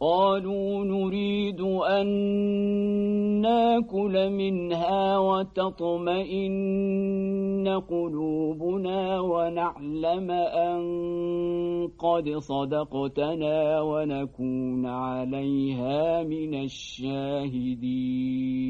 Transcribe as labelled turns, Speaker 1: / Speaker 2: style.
Speaker 1: قالوا نريد أن ناكل منها وتطمئن قلوبنا ونعلم أن قد صدقتنا ونكون عليها من الشاهدين.